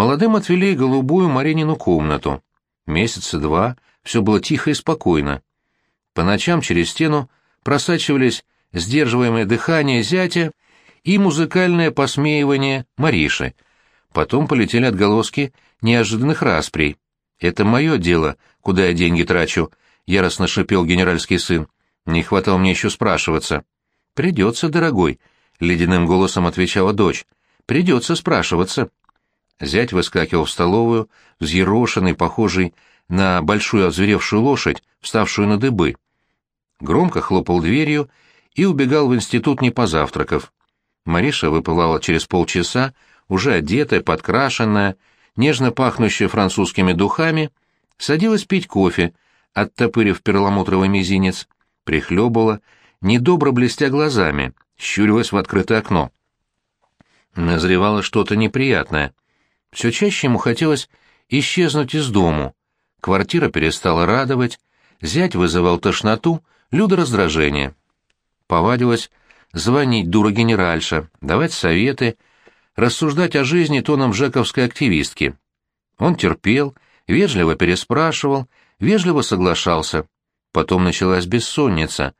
Молодым отвели голубую Маринину комнату. Месяца два все было тихо и спокойно. По ночам через стену просачивались сдерживаемое дыхание зятя и музыкальное посмеивание Мариши. Потом полетели отголоски неожиданных расприй. «Это мое дело, куда я деньги трачу», — яростно шипел генеральский сын. «Не хватало мне еще спрашиваться». «Придется, дорогой», — ледяным голосом отвечала дочь. «Придется спрашиваться». Зять выскакивал в столовую, взъерошенный, похожий на большую озверевшую лошадь, вставшую на дыбы. Громко хлопал дверью и убегал в институт не позавтракав. Мариша выплывала через полчаса, уже одетая, подкрашенная, нежно пахнущая французскими духами, садилась пить кофе, оттопырив перламутровый мизинец, прихлебывала, недобро блестя глазами, щурилась в открытое окно. Назревало что-то неприятное. Все чаще ему хотелось исчезнуть из дому. Квартира перестала радовать, зять вызывал тошноту, Люда раздражение. Повадилась звонить дура генеральша, давать советы, рассуждать о жизни тоном жековской активистки. Он терпел, вежливо переспрашивал, вежливо соглашался. Потом началась бессонница.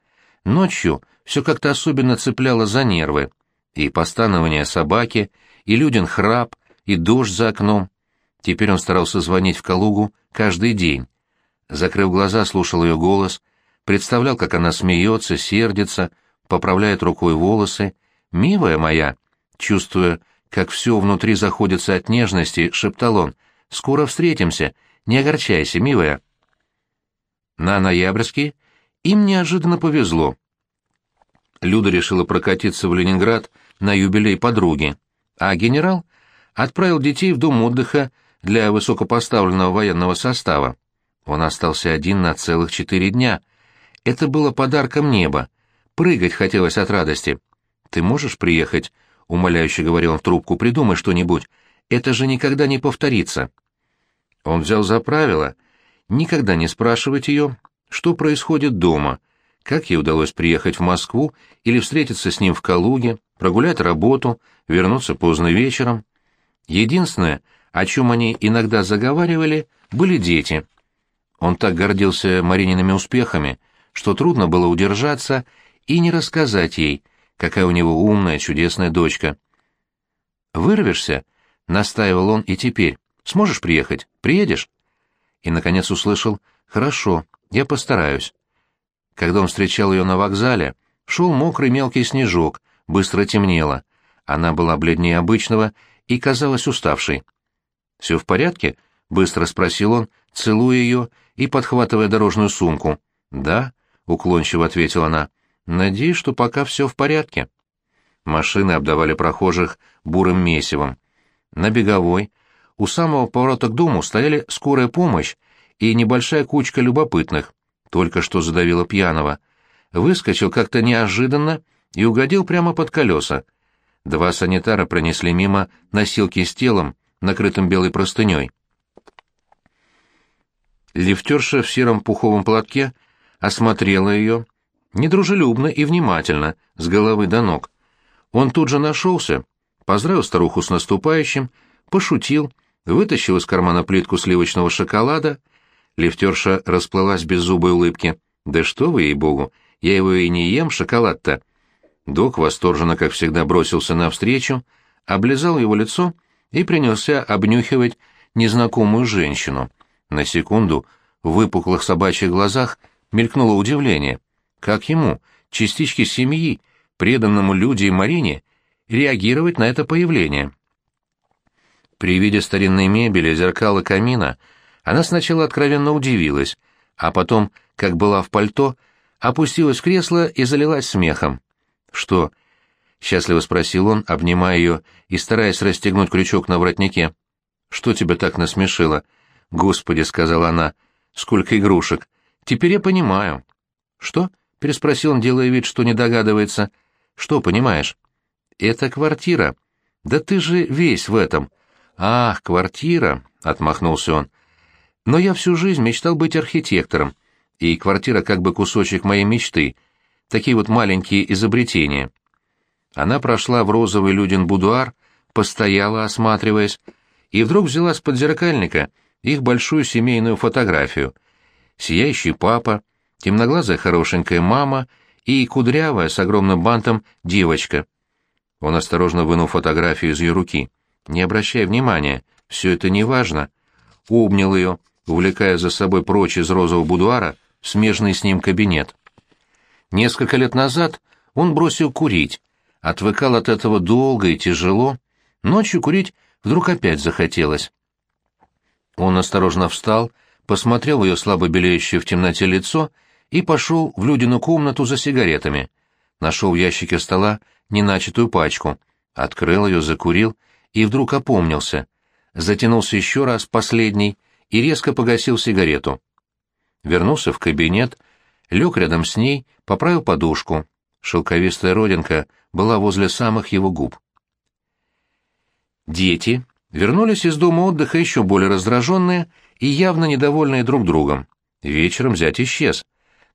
Ночью все как-то особенно цепляло за нервы. И постанование собаки, и люден храп, и дождь за окном. Теперь он старался звонить в Калугу каждый день. Закрыв глаза, слушал ее голос, представлял, как она смеется, сердится, поправляет рукой волосы. «Милая моя!» Чувствуя, как все внутри заходится от нежности, шептал он. «Скоро встретимся. Не огорчайся, милая». На ноябрьске им неожиданно повезло. Люда решила прокатиться в Ленинград на юбилей подруги, а генерал отправил детей в дом отдыха для высокопоставленного военного состава. Он остался один на целых четыре дня. Это было подарком неба. Прыгать хотелось от радости. «Ты можешь приехать?» — умоляюще говорил он в трубку. «Придумай что-нибудь. Это же никогда не повторится». Он взял за правило никогда не спрашивать ее, что происходит дома, как ей удалось приехать в Москву или встретиться с ним в Калуге, прогулять работу, вернуться поздно вечером. Единственное, о чем они иногда заговаривали, были дети. Он так гордился Мариниными успехами, что трудно было удержаться и не рассказать ей, какая у него умная, чудесная дочка. «Вырвешься?» — настаивал он и теперь. «Сможешь приехать? Приедешь?» И, наконец, услышал «Хорошо, я постараюсь». Когда он встречал ее на вокзале, шел мокрый мелкий снежок, быстро темнело. Она была бледнее обычного и казалась уставшей. «Все в порядке?» — быстро спросил он, целуя ее и подхватывая дорожную сумку. «Да», — уклончиво ответила она, — «надеюсь, что пока все в порядке». Машины обдавали прохожих бурым месивом. На беговой, у самого поворота к дому стояли скорая помощь и небольшая кучка любопытных, только что задавила пьяного. Выскочил как-то неожиданно и угодил прямо под колеса. Два санитара пронесли мимо носилки с телом, накрытым белой простыней. Лифтерша в сером пуховом платке осмотрела ее, недружелюбно и внимательно, с головы до ног. Он тут же нашелся, поздравил старуху с наступающим, пошутил, вытащил из кармана плитку сливочного шоколада. Лифтерша расплылась без зубой улыбки. «Да что вы, ей-богу, я его и не ем, шоколад-то!» Док восторженно, как всегда, бросился навстречу, облизал его лицо и принялся обнюхивать незнакомую женщину. На секунду в выпуклых собачьих глазах мелькнуло удивление. Как ему, частичке семьи, преданному Люде и Марине, реагировать на это появление? При виде старинной мебели, зеркал и камина она сначала откровенно удивилась, а потом, как была в пальто, опустилась в кресло и залилась смехом. «Что?» — счастливо спросил он, обнимая ее и стараясь расстегнуть крючок на воротнике. «Что тебя так насмешило?» «Господи», — сказала она, — «сколько игрушек! Теперь я понимаю». «Что?» — переспросил он, делая вид, что не догадывается. «Что понимаешь?» «Это квартира. Да ты же весь в этом». «Ах, квартира!» — отмахнулся он. «Но я всю жизнь мечтал быть архитектором, и квартира как бы кусочек моей мечты, такие вот маленькие изобретения». Она прошла в розовый людин будуар, постояла, осматриваясь, и вдруг взяла с подзеркальника их большую семейную фотографию. Сияющий папа, темноглазая хорошенькая мама и кудрявая с огромным бантом девочка. Он осторожно вынул фотографию из ее руки. Не обращая внимания, все это не важно. Обнял ее, увлекая за собой прочь из розового будуара смежный с ним кабинет. Несколько лет назад он бросил курить, отвыкал от этого долго и тяжело, ночью курить вдруг опять захотелось. Он осторожно встал, посмотрел в ее слабо белеющее в темноте лицо и пошел в Людину комнату за сигаретами. Нашел в ящике стола неначатую пачку, открыл ее, закурил и вдруг опомнился. Затянулся еще раз, последний, и резко погасил сигарету. Вернулся в кабинет, лег рядом с ней, поправил подушку. Шелковистая родинка была возле самых его губ. Дети вернулись из дома отдыха еще более раздраженные и явно недовольные друг другом. Вечером зять исчез.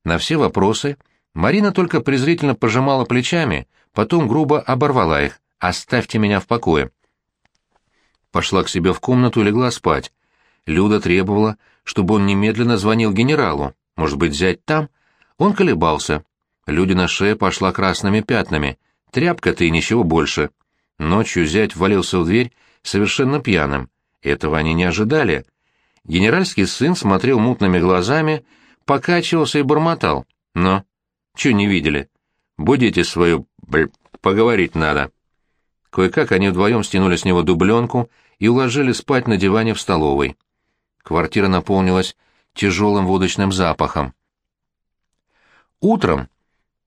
На все вопросы Марина только презрительно пожимала плечами, потом грубо оборвала их. «Оставьте меня в покое». Пошла к себе в комнату и легла спать. Люда требовала, чтобы он немедленно звонил генералу. Может быть, взять там? Он колебался. Людина шея пошла красными пятнами. Тряпка-то и ничего больше. Ночью зять ввалился в дверь совершенно пьяным. Этого они не ожидали. Генеральский сын смотрел мутными глазами, покачивался и бормотал. «Но, чё не видели? Будете свою, бл... поговорить надо». Кое-как они вдвоем стянули с него дубленку и уложили спать на диване в столовой. Квартира наполнилась тяжелым водочным запахом. Утром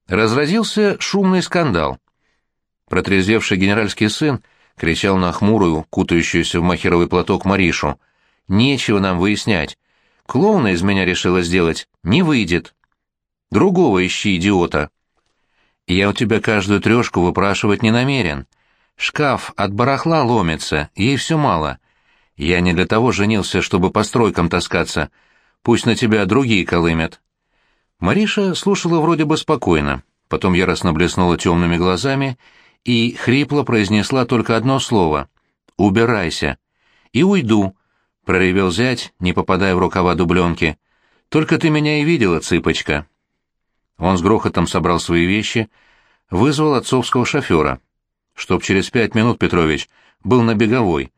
разразился шумный скандал. Протрезвевший генеральский сын кричал на хмурую, кутающуюся в махеровый платок Маришу. «Нечего нам выяснять. Клоуна из меня решила сделать. Не выйдет. Другого ищи, идиота. Я у тебя каждую трешку выпрашивать не намерен. Шкаф от барахла ломится, ей все мало. Я не для того женился, чтобы по стройкам таскаться. Пусть на тебя другие колымят». Мариша слушала вроде бы спокойно, потом яростно блеснула темными глазами и хрипло произнесла только одно слово «Убирайся». «И уйду», — проревел зять, не попадая в рукава дубленки. «Только ты меня и видела, цыпочка». Он с грохотом собрал свои вещи, вызвал отцовского шофера, чтоб через пять минут Петрович был на беговой.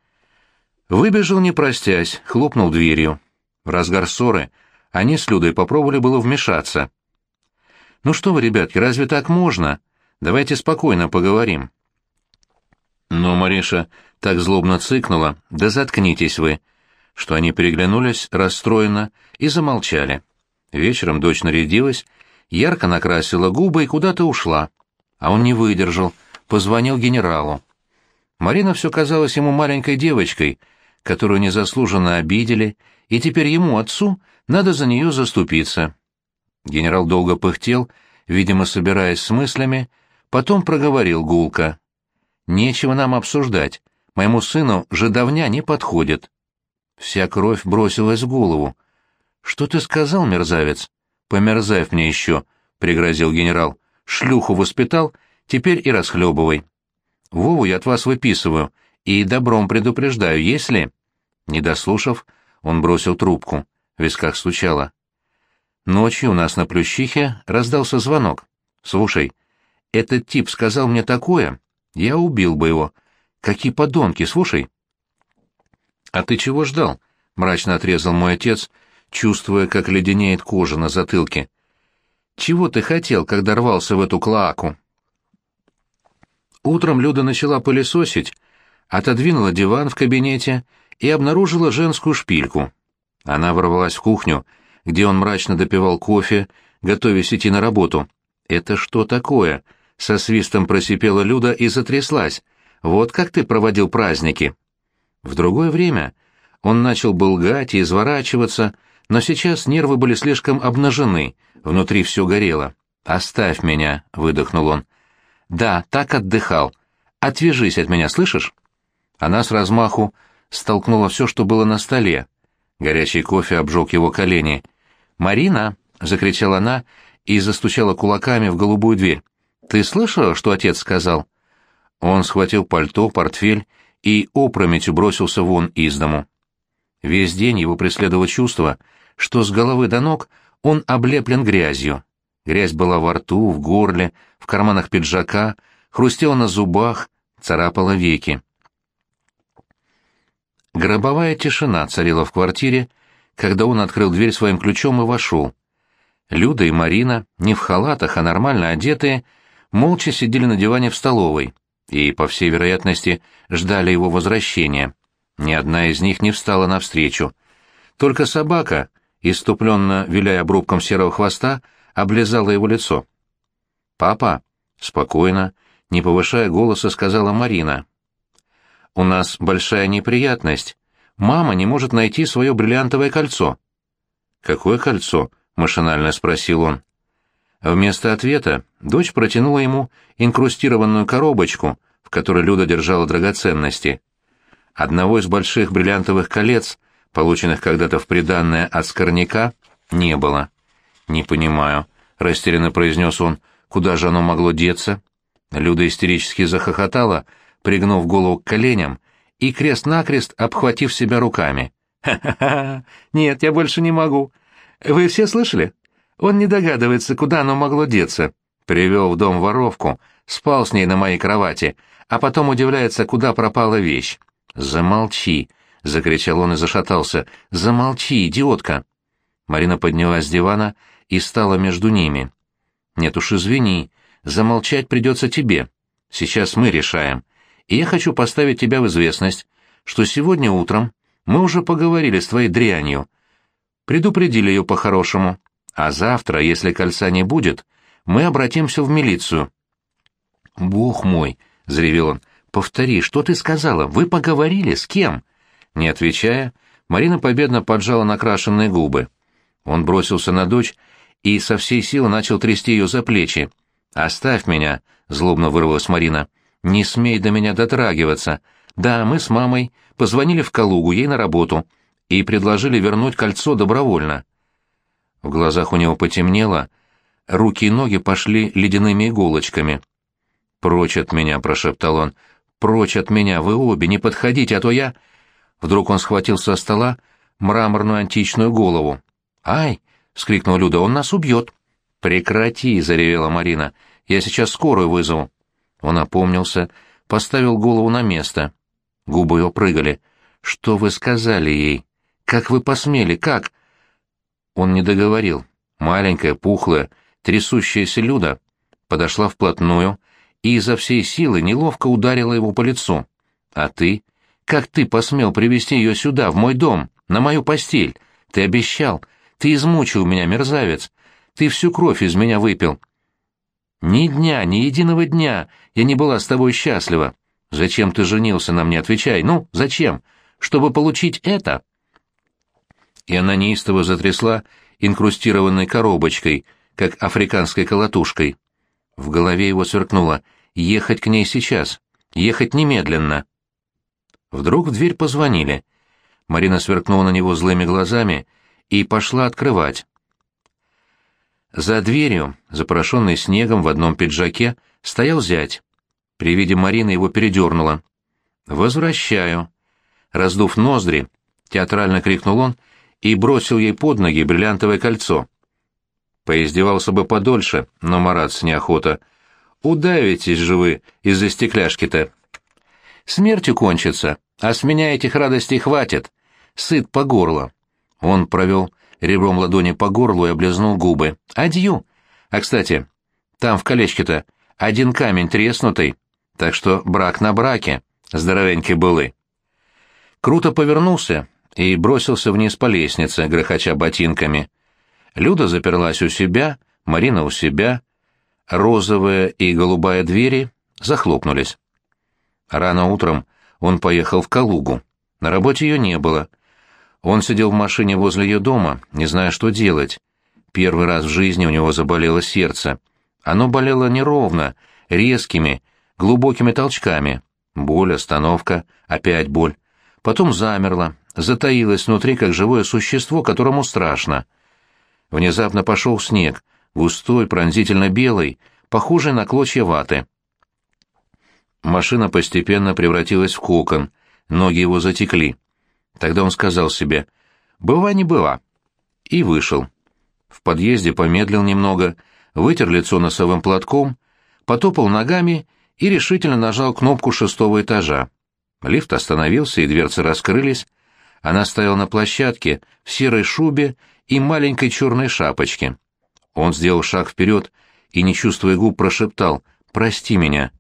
Выбежал, не простясь, хлопнул дверью. В разгар ссоры они с Людой попробовали было вмешаться. «Ну что вы, ребятки, разве так можно?» Давайте спокойно поговорим». Но Мариша так злобно цыкнула, да заткнитесь вы, что они переглянулись расстроенно и замолчали. Вечером дочь нарядилась, ярко накрасила губы и куда-то ушла. А он не выдержал, позвонил генералу. Марина все казалась ему маленькой девочкой, которую незаслуженно обидели, и теперь ему, отцу, надо за нее заступиться. Генерал долго пыхтел, видимо, собираясь с мыслями, Потом проговорил гулко. «Нечего нам обсуждать. Моему сыну жидовня не подходит». Вся кровь бросилась в голову. «Что ты сказал, мерзавец?» «Померзай мне еще», — пригрозил генерал. «Шлюху воспитал, теперь и расхлебывай. Вову я от вас выписываю, и добром предупреждаю, если...» Не дослушав, он бросил трубку. Висках стучало. Ночью у нас на Плющихе раздался звонок. «Слушай, этот тип сказал мне такое, я убил бы его. Какие подонки, слушай. А ты чего ждал? Мрачно отрезал мой отец, чувствуя, как леденеет кожа на затылке. Чего ты хотел, когда рвался в эту клоаку? Утром Люда начала пылесосить, отодвинула диван в кабинете и обнаружила женскую шпильку. Она ворвалась в кухню, где он мрачно допивал кофе, готовясь идти на работу. «Это что такое?» Со свистом просипела Люда и затряслась. «Вот как ты проводил праздники!» В другое время он начал бы лгать и изворачиваться, но сейчас нервы были слишком обнажены, внутри все горело. «Оставь меня», — выдохнул он. «Да, так отдыхал. Отвяжись от меня, слышишь?» Она с размаху столкнула все, что было на столе. Горячий кофе обжег его колени. «Марина!» — закричала она и застучала кулаками в голубую дверь. Ты слышала, что отец сказал?» Он схватил пальто, портфель и опрометью бросился вон из дому. Весь день его преследовало чувство, что с головы до ног он облеплен грязью. Грязь была во рту, в горле, в карманах пиджака, хрустела на зубах, царапала веки. Гробовая тишина царила в квартире, когда он открыл дверь своим ключом и вошел. Люда и Марина, не в халатах, а нормально одетые, молча сидели на диване в столовой и, по всей вероятности, ждали его возвращения. Ни одна из них не встала навстречу. Только собака, иступленно виляя обрубком серого хвоста, облизала его лицо. «Папа!» — спокойно, не повышая голоса, сказала Марина. «У нас большая неприятность. Мама не может найти свое бриллиантовое кольцо». «Какое кольцо?» — машинально спросил он. Вместо ответа дочь протянула ему инкрустированную коробочку, в которой Люда держала драгоценности. Одного из больших бриллиантовых колец, полученных когда-то в приданное от скорняка, не было. «Не понимаю», — растерянно произнес он, — «куда же оно могло деться?» Люда истерически захохотала, пригнув голову к коленям и крест-накрест обхватив себя руками. «Ха-ха-ха! Нет, я больше не могу. Вы все слышали? Он не догадывается, куда оно могло деться. Привел в дом воровку, спал с ней на моей кровати, а потом удивляется, куда пропала вещь. «Замолчи!» — закричал он и зашатался. «Замолчи, идиотка!» Марина поднялась с дивана и стала между ними. «Нет уж, извини, замолчать придется тебе. Сейчас мы решаем. И я хочу поставить тебя в известность, что сегодня утром мы уже поговорили с твоей дрянью. Предупредили ее по-хорошему. А завтра, если кольца не будет, мы обратимся в милицию». «Бог мой!» — заревел он. «Повтори, что ты сказала? Вы поговорили? С кем?» Не отвечая, Марина победно поджала накрашенные губы. Он бросился на дочь и со всей силы начал трясти ее за плечи. «Оставь меня!» — злобно вырвалась Марина. «Не смей до меня дотрагиваться. Да, мы с мамой позвонили в Калугу ей на работу и предложили вернуть кольцо добровольно». В глазах у него потемнело, руки и ноги пошли ледяными иголочками. «Прочь от меня!» — прошептал он. «Прочь от меня! Вы обе не подходите, а то я...» Вдруг он схватил со стола мраморную античную голову. «Ай!» — вскрикнула Люда. «Он нас убьет!» «Прекрати!» — заревела Марина. «Я сейчас скорую вызову». Он опомнился, поставил голову на место. Губы его прыгали. «Что вы сказали ей? Как вы посмели? Как?» Он не договорил. Маленькая, пухлая, трясущаяся Люда подошла вплотную и изо всей силы неловко ударила его по лицу. «А ты? Как ты посмел привести ее сюда, в мой дом, на мою постель? Ты обещал, ты измучил меня, мерзавец. Ты всю кровь из меня выпил. Ни дня, ни единого дня я не была с тобой счастлива. Зачем ты женился на мне, отвечай. Ну, зачем? Чтобы получить это?» И она неистово затрясла инкрустированной коробочкой, как африканской колотушкой. В голове его сверкнуло «Ехать к ней сейчас! Ехать немедленно!» Вдруг в дверь позвонили. Марина сверкнула на него злыми глазами — и пошла открывать. За дверью, запорошенный снегом в одном пиджаке, стоял зять. При виде Марины его передернуло. «Возвращаю». Раздув ноздри, театрально крикнул он и бросил ей под ноги бриллиантовое кольцо. Поиздевался бы подольше, но мараться неохота. «Удавитесь же вы из-за стекляшки-то». «Смертью кончится, а с меня этих радостей хватит. Сыт по горло». Он провел ребром ладони по горлу и облизнул губы. «Адью! А, кстати, там в колечке-то один камень треснутый, так что брак на браке, здоровенький былы». Круто повернулся и бросился вниз по лестнице, грохоча ботинками. Люда заперлась у себя, Марина у себя. Розовая и голубая двери захлопнулись. Рано утром он поехал в Калугу. На работе ее не было — он сидел в машине возле ее дома, не зная, что делать. Первый раз в жизни у него заболело сердце. Оно болело неровно, резкими, глубокими толчками. Боль, остановка, опять боль. Потом замерло, затаилось внутри, как живое существо, которому страшно. Внезапно пошел снег, густой, пронзительно белый, похожий на клочья ваты. Машина постепенно превратилась в кокон, ноги его затекли. Тогда он сказал себе «Была не была» и вышел. В подъезде помедлил немного, вытер лицо носовым платком, потопал ногами и решительно нажал кнопку шестого этажа. Лифт остановился, и дверцы раскрылись. Она стояла на площадке в серой шубе и маленькой черной шапочке. Он сделал шаг вперед и, не чувствуя губ, прошептал «Прости меня».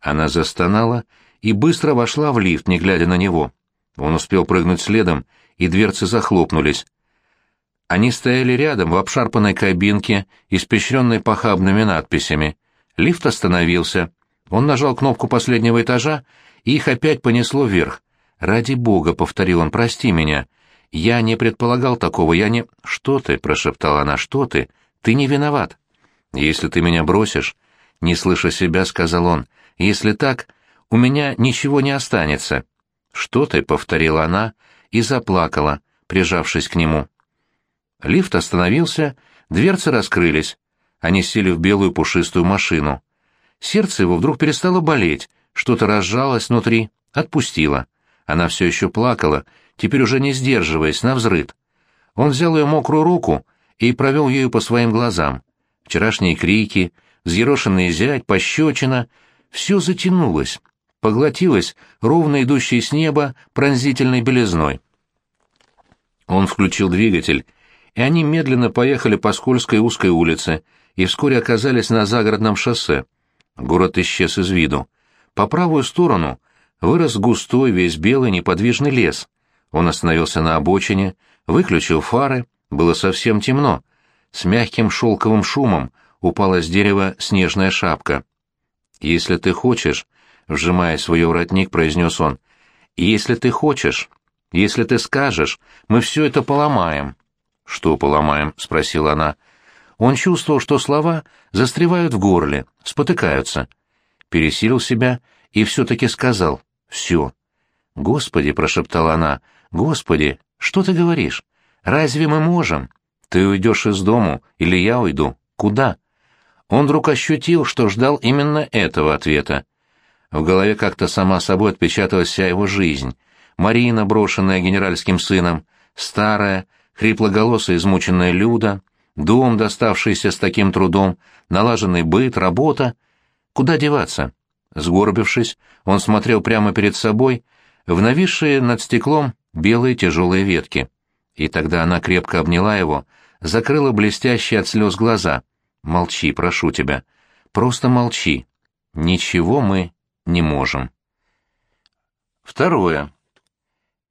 Она застонала и быстро вошла в лифт, не глядя на него. Он успел прыгнуть следом, и дверцы захлопнулись. Они стояли рядом в обшарпанной кабинке, испещренной похабными надписями. Лифт остановился. Он нажал кнопку последнего этажа, и их опять понесло вверх. «Ради бога», — повторил он, — «прости меня. Я не предполагал такого, я не...» «Что ты?» — прошептала она, — «что ты? Ты не виноват». «Если ты меня бросишь...» — не слыша себя, сказал он, — «если так, у меня ничего не останется». «Что ты?» — повторила она и заплакала, прижавшись к нему. Лифт остановился, дверцы раскрылись. Они сели в белую пушистую машину. Сердце его вдруг перестало болеть, что-то разжалось внутри, отпустило. Она все еще плакала, теперь уже не сдерживаясь, навзрыд. Он взял ее мокрую руку и провел ею по своим глазам. Вчерашние крики, взъерошенный зять, пощечина — все затянулось, поглотилось ровно идущей с неба пронзительной белизной. Он включил двигатель, и они медленно поехали по скользкой узкой улице и вскоре оказались на загородном шоссе. Город исчез из виду. По правую сторону вырос густой, весь белый, неподвижный лес. Он остановился на обочине, выключил фары, было совсем темно. С мягким шелковым шумом упала с дерева снежная шапка. «Если ты хочешь», — вжимая свой воротник, произнес он, — «если ты хочешь, если ты скажешь, мы все это поломаем». «Что поломаем?» — спросила она. Он чувствовал, что слова застревают в горле, спотыкаются пересилил себя и все-таки сказал «все». «Господи», — прошептала она, — «Господи, что ты говоришь? Разве мы можем? Ты уйдешь из дому, или я уйду? Куда?» Он вдруг ощутил, что ждал именно этого ответа. В голове как-то сама собой отпечаталась вся его жизнь. Марина, брошенная генеральским сыном, старая, хриплоголосая измученная Люда, дом, доставшийся с таким трудом, налаженный быт, работа — Куда деваться? Сгорбившись, он смотрел прямо перед собой в нависшие над стеклом белые тяжелые ветки. И тогда она крепко обняла его, закрыла блестящие от слез глаза. «Молчи, прошу тебя. Просто молчи. Ничего мы не можем». Второе.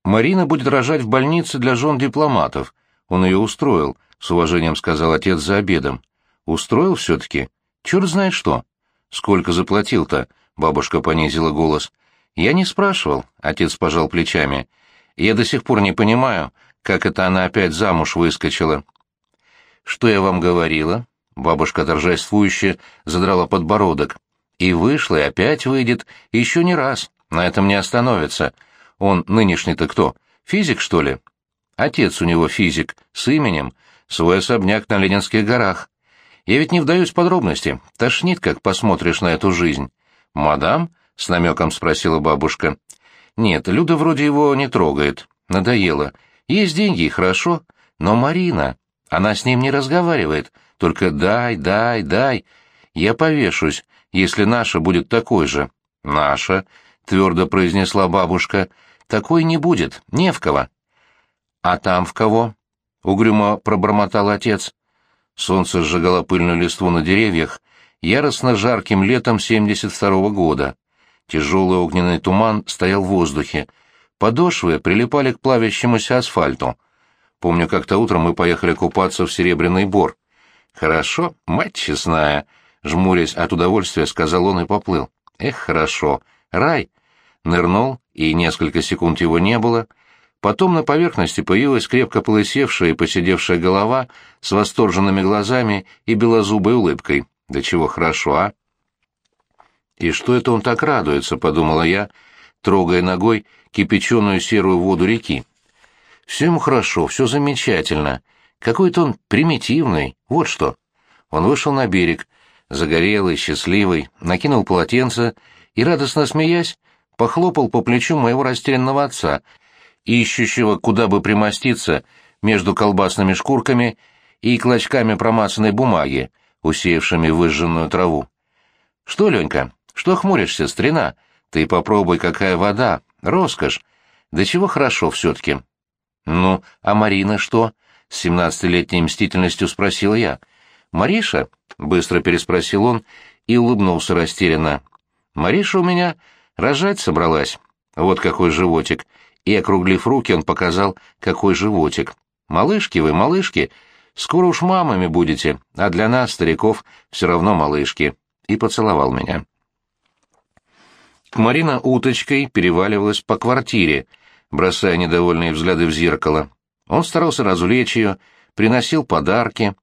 Марина будет рожать в больнице для жен дипломатов. Он ее устроил, с уважением сказал отец за обедом. Устроил все-таки? Черт знает что. «Сколько заплатил-то?» — бабушка понизила голос. «Я не спрашивал», — отец пожал плечами. «Я до сих пор не понимаю, как это она опять замуж выскочила». «Что я вам говорила?» — бабушка торжествующе задрала подбородок. «И вышла, и опять выйдет, еще не раз, на этом не остановится. Он нынешний-то кто, физик, что ли?» «Отец у него физик, с именем, свой особняк на Ленинских горах. Я ведь не вдаюсь в подробности. Тошнит, как посмотришь на эту жизнь. «Мадам?» — с намеком спросила бабушка. «Нет, Люда вроде его не трогает. Надоело. Есть деньги, хорошо. Но Марина... Она с ним не разговаривает. Только дай, дай, дай. Я повешусь, если наша будет такой же». «Наша?» — твердо произнесла бабушка. «Такой не будет. Не в кого». «А там в кого?» — угрюмо пробормотал отец. Солнце сжигало пыльную листву на деревьях яростно жарким летом 72-го года. Тяжелый огненный туман стоял в воздухе. Подошвы прилипали к плавящемуся асфальту. Помню, как-то утром мы поехали купаться в Серебряный Бор. «Хорошо, мать честная», — жмурясь от удовольствия, сказал он и поплыл. «Эх, хорошо. Рай». Нырнул, и несколько секунд его не было — Потом на поверхности появилась крепко полысевшая и посидевшая голова с восторженными глазами и белозубой улыбкой. Да чего хорошо, а? «И что это он так радуется?» — подумала я, трогая ногой кипяченую серую воду реки. «Все ему хорошо, все замечательно. Какой-то он примитивный, вот что». Он вышел на берег, загорелый, счастливый, накинул полотенце и, радостно смеясь, похлопал по плечу моего растерянного отца, ищущего, куда бы примоститься между колбасными шкурками и клочками промасанной бумаги, усеявшими выжженную траву. «Что, Ленька, что хмуришься, старина? Ты попробуй, какая вода, роскошь. Да чего хорошо все-таки». «Ну, а Марина что?» — с семнадцатилетней мстительностью спросил я. «Мариша?» — быстро переспросил он и улыбнулся растерянно. «Мариша у меня рожать собралась. Вот какой животик». И, округлив руки, он показал, какой животик. «Малышки вы, малышки, скоро уж мамами будете, а для нас, стариков, все равно малышки». И поцеловал меня. Марина уточкой переваливалась по квартире, бросая недовольные взгляды в зеркало. Он старался развлечь ее, приносил подарки.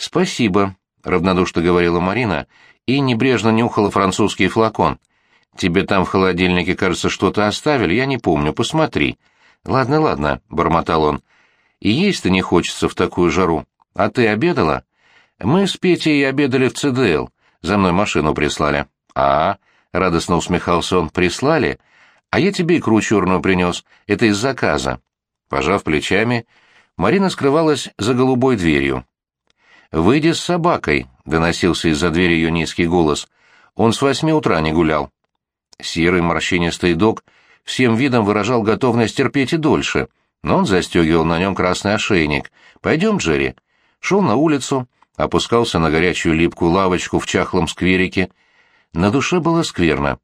«Спасибо», — равнодушно говорила Марина, и небрежно нюхала французский флакон. «Тебе там в холодильнике, кажется, что-то оставили, я не помню, посмотри». «Ладно, ладно», — бормотал он. «И есть-то не хочется в такую жару. А ты обедала?» «Мы с Петей обедали в ЦДЛ. За мной машину прислали». «А, — радостно усмехался он, — прислали? А я тебе икру черную принес. Это из заказа». Пожав плечами, Марина скрывалась за голубой дверью. «Выйди с собакой», — доносился из-за двери ее низкий голос. «Он с восьми утра не гулял». Серый морщинистый дог всем видом выражал готовность терпеть и дольше, но он застегивал на нем красный ошейник. «Пойдем, Джерри». Шел на улицу, опускался на горячую липкую лавочку в чахлом скверике. На душе было скверно.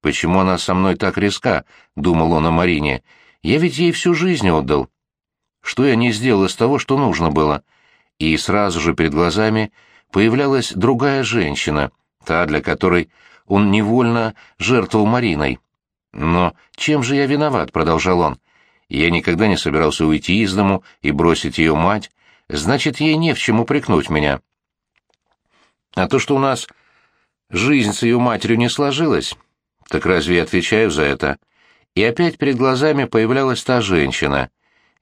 «Почему она со мной так резка?» — думал он о Марине. «Я ведь ей всю жизнь отдал. Что я не сделал из того, что нужно было?» И сразу же перед глазами появлялась другая женщина, та, для которой он невольно жертвовал Мариной. «Но чем же я виноват?» — продолжал он. «Я никогда не собирался уйти из дому и бросить ее мать. Значит, ей не в чем упрекнуть меня. А то, что у нас жизнь с ее матерью не сложилась, так разве я отвечаю за это?» И опять перед глазами появлялась та женщина.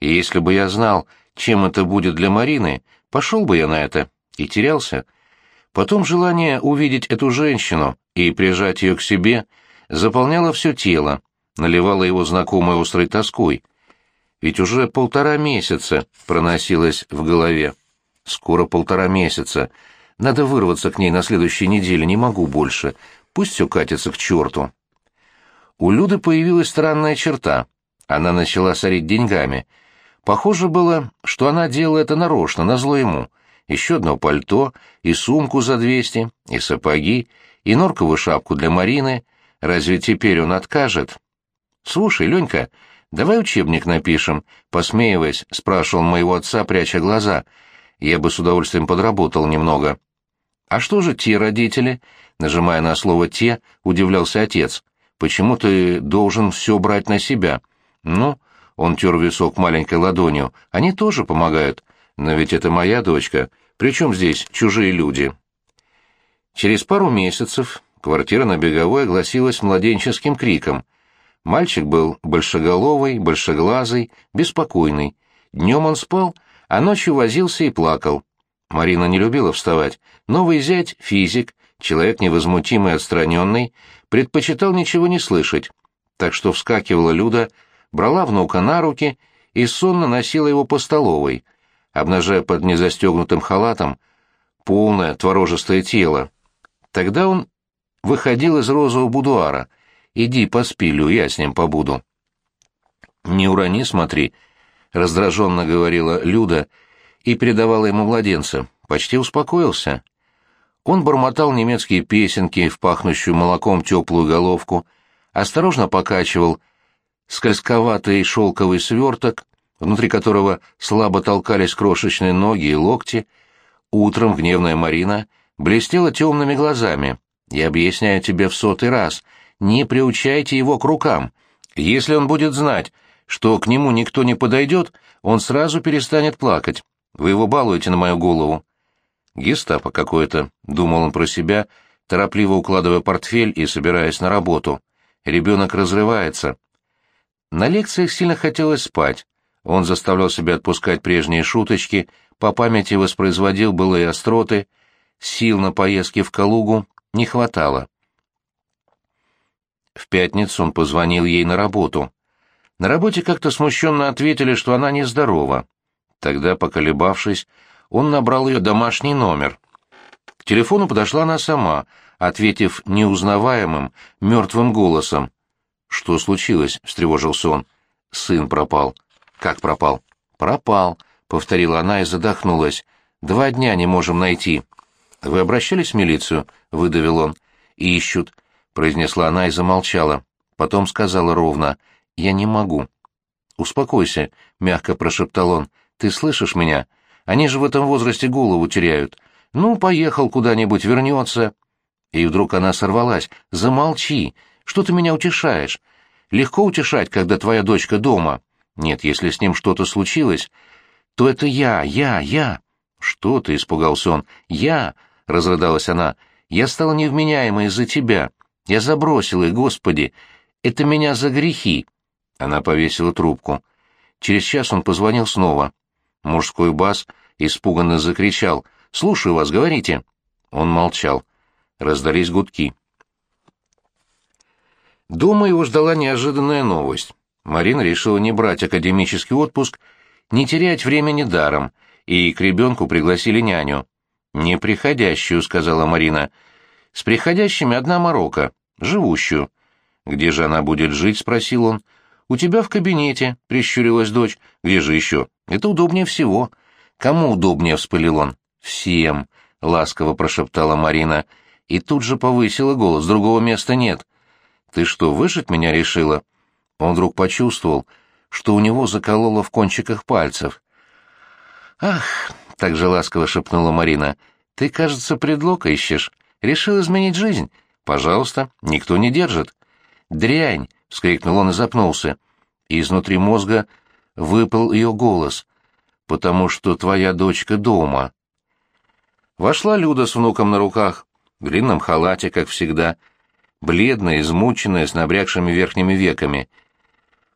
И если бы я знал, чем это будет для Марины, пошел бы я на это и терялся. Потом желание увидеть эту женщину и прижать ее к себе заполняло все тело, наливало его знакомой острой тоской. Ведь уже полтора месяца проносилось в голове. Скоро полтора месяца. Надо вырваться к ней на следующей неделе, не могу больше. Пусть все катится к черту. У Люды появилась странная черта. Она начала сорить деньгами. Похоже было, что она делала это нарочно, назло ему еще одно пальто, и сумку за двести, и сапоги, и норковую шапку для Марины. Разве теперь он откажет? «Слушай, Ленька, давай учебник напишем», — посмеиваясь, спрашивал моего отца, пряча глаза. «Я бы с удовольствием подработал немного». «А что же те родители?» — нажимая на слово «те», удивлялся отец. «Почему ты должен все брать на себя?» «Ну...» — он тер висок маленькой ладонью. «Они тоже помогают. Но ведь это моя дочка. Причем здесь чужие люди? Через пару месяцев квартира на Беговой огласилась младенческим криком. Мальчик был большеголовый, большеглазый, беспокойный. Днем он спал, а ночью возился и плакал. Марина не любила вставать. Новый зять, физик, человек невозмутимый и отстраненный, предпочитал ничего не слышать. Так что вскакивала Люда, брала внука на руки и сонно носила его по столовой — обнажая под незастегнутым халатом полное творожистое тело. Тогда он выходил из розового будуара. «Иди поспи, Лю, я с ним побуду». «Не урони, смотри», — раздраженно говорила Люда и передавала ему младенца. Почти успокоился. Он бормотал немецкие песенки в пахнущую молоком теплую головку, осторожно покачивал скользковатый шелковый сверток, внутри которого слабо толкались крошечные ноги и локти, утром гневная Марина блестела темными глазами. «Я объясняю тебе в сотый раз, не приучайте его к рукам. Если он будет знать, что к нему никто не подойдет, он сразу перестанет плакать. Вы его балуете на мою голову». «Гестапо какое-то», — думал он про себя, торопливо укладывая портфель и собираясь на работу. Ребенок разрывается. На лекциях сильно хотелось спать. Он заставлял себя отпускать прежние шуточки, по памяти воспроизводил былые остроты, сил на поездки в Калугу не хватало. В пятницу он позвонил ей на работу. На работе как-то смущенно ответили, что она нездорова. Тогда, поколебавшись, он набрал ее домашний номер. К телефону подошла она сама, ответив неузнаваемым, мертвым голосом. «Что случилось?» — встревожился он. «Сын пропал». «Как пропал?» «Пропал», — повторила она и задохнулась. «Два дня не можем найти». «Вы обращались в милицию?» — выдавил он. «Ищут», — произнесла она и замолчала. Потом сказала ровно. «Я не могу». «Успокойся», — мягко прошептал он. «Ты слышишь меня? Они же в этом возрасте голову теряют. Ну, поехал куда-нибудь, вернется». И вдруг она сорвалась. «Замолчи! Что ты меня утешаешь? Легко утешать, когда твоя дочка дома. Нет, если с ним что-то случилось, то это я, я, я». «Что ты?» — испугался он. «Я!» — разрыдалась она. «Я стала невменяемой из-за тебя. Я забросила их, Господи! Это меня за грехи!» Она повесила трубку. Через час он позвонил снова. Мужской бас испуганно закричал. «Слушаю вас, говорите». Он молчал. Раздались гудки. Дома его ждала неожиданная новость. Марина решила не брать академический отпуск, не терять времени даром, и к ребенку пригласили няню. «Неприходящую», — сказала Марина. «С приходящими одна морока, живущую». «Где же она будет жить?» — спросил он. «У тебя в кабинете», — прищурилась дочь. «Где же еще? Это удобнее всего». «Кому удобнее?» — вспылил он. «Всем», — ласково прошептала Марина. И тут же повысила голос. «Другого места нет». «Ты что, выжить меня решила?» Он вдруг почувствовал, что у него закололо в кончиках пальцев. «Ах!» — так же ласково шепнула Марина. «Ты, кажется, предлог ищешь. Решил изменить жизнь? Пожалуйста, никто не держит». «Дрянь!» — вскрикнул он и запнулся. И изнутри мозга выпал ее голос. «Потому что твоя дочка дома». Вошла Люда с внуком на руках, в длинном халате, как всегда, бледная, измученная, с набрякшими верхними веками.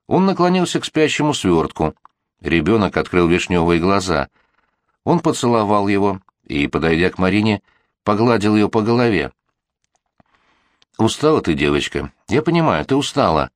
Он наклонился к спящему свертку. Ребенок открыл вишневые глаза. Он поцеловал его и, подойдя к Марине, погладил ее по голове. «Устала ты, девочка. Я понимаю, ты устала.